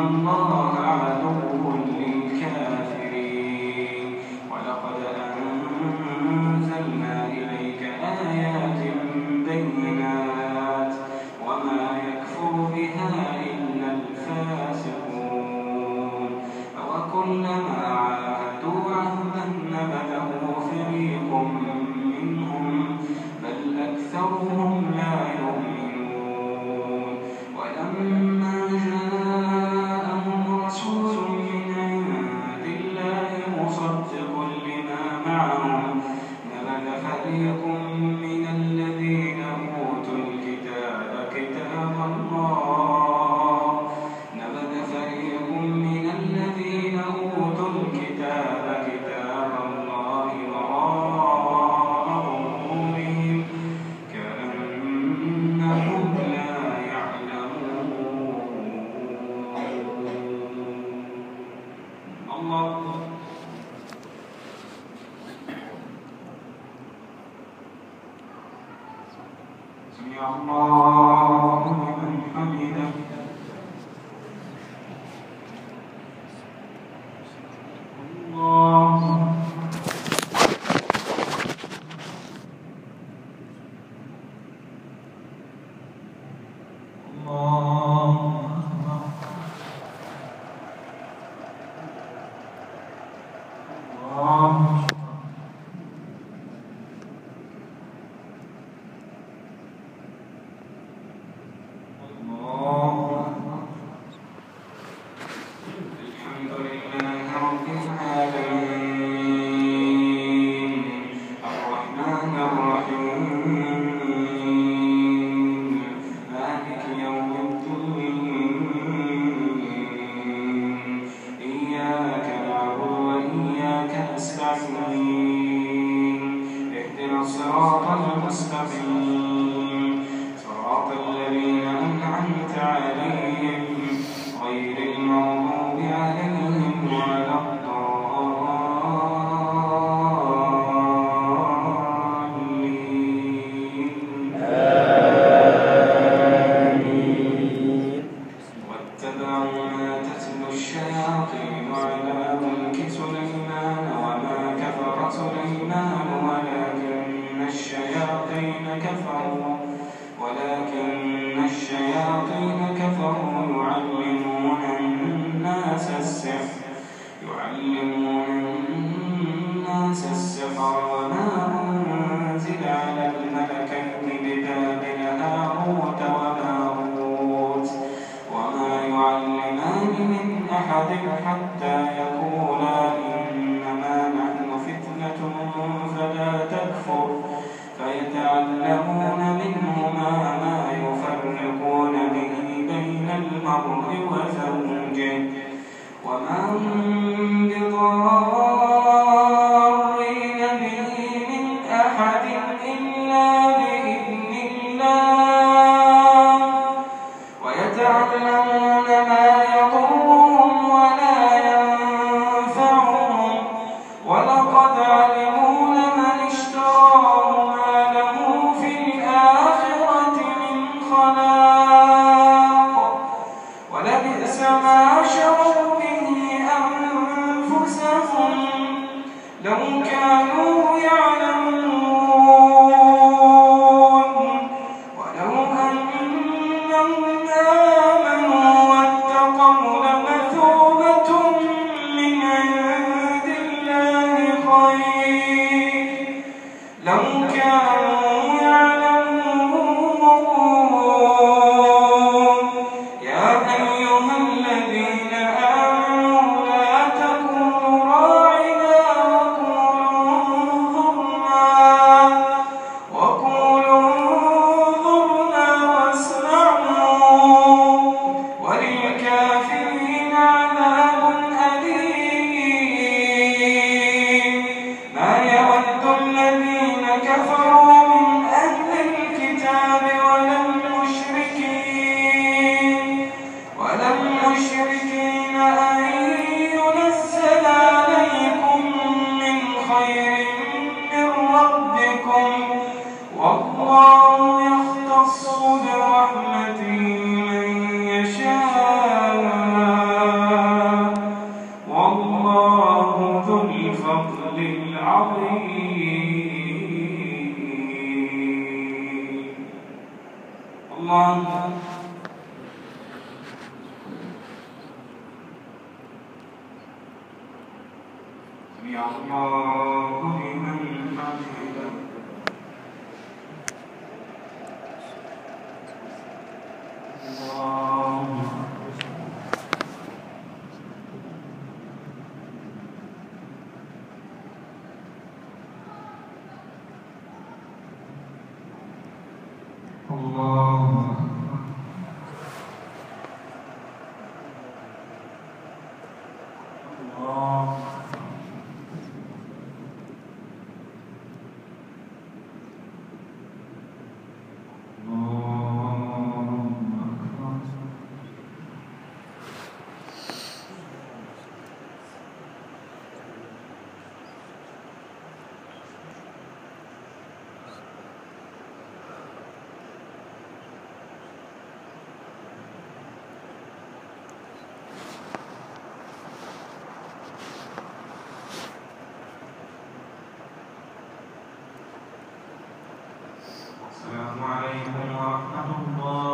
الله عدو للكافرين ولقد أنزلنا سمع الله لمن حمده. الله. سمع الله. عليكم ورحمة الله.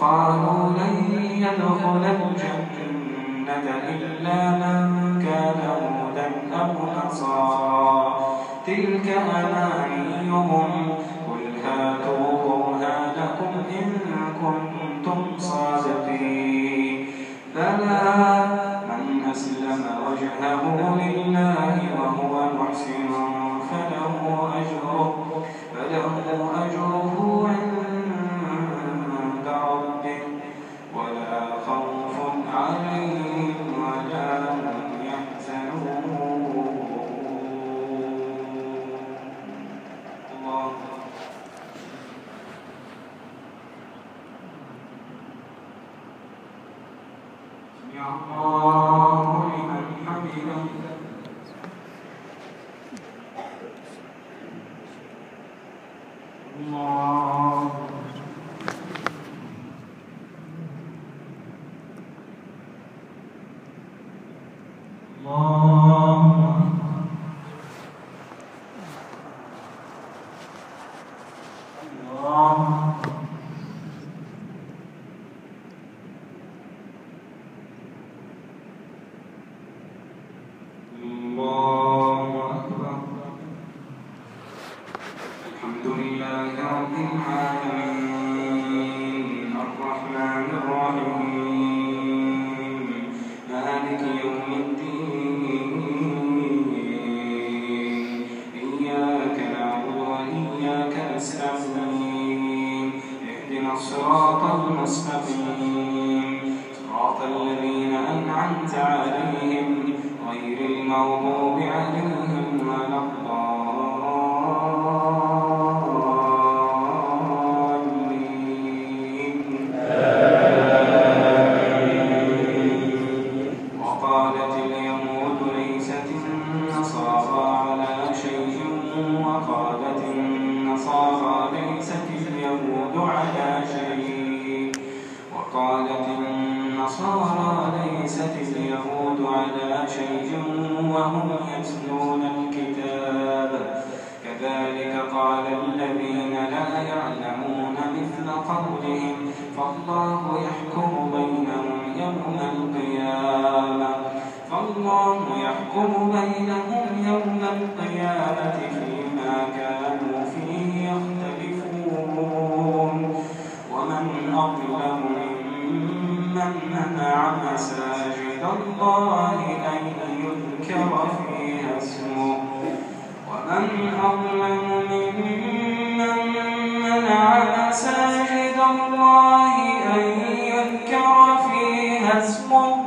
قالوا لن يدخل الجنة إلا من كان هودا أو نصارا تلك أمانيهم Namah أنعمت عليهم غير المغضوب عليهم قولهم فالله يحكم بينهم يوم القيامة. فالله يحكم بينهم يوم القيامة فيما كانوا فيه يختلفون. ومن أظلم ممن منع مساجد الله أن يذكر فيها اسمه. ومن أظلم ممن منع مساجد الله أن يذكر فيها اسمه.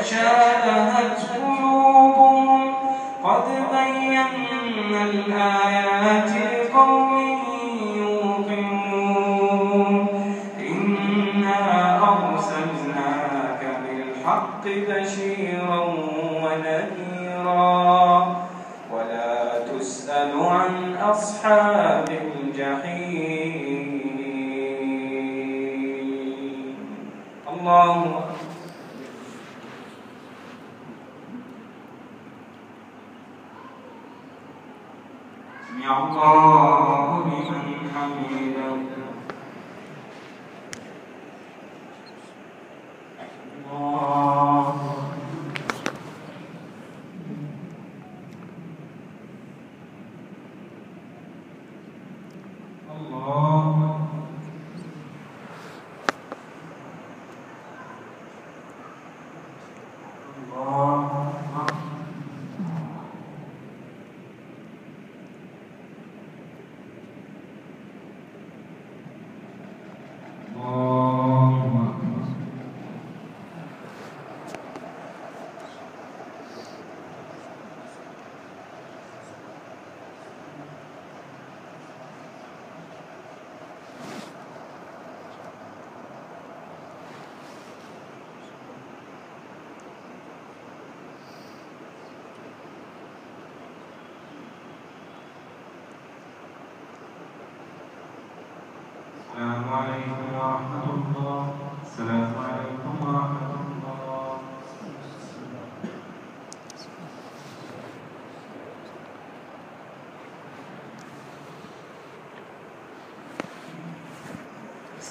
تشابهت قلوبهم قد بينا الآيات يعقاب بمن حمده.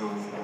Oh.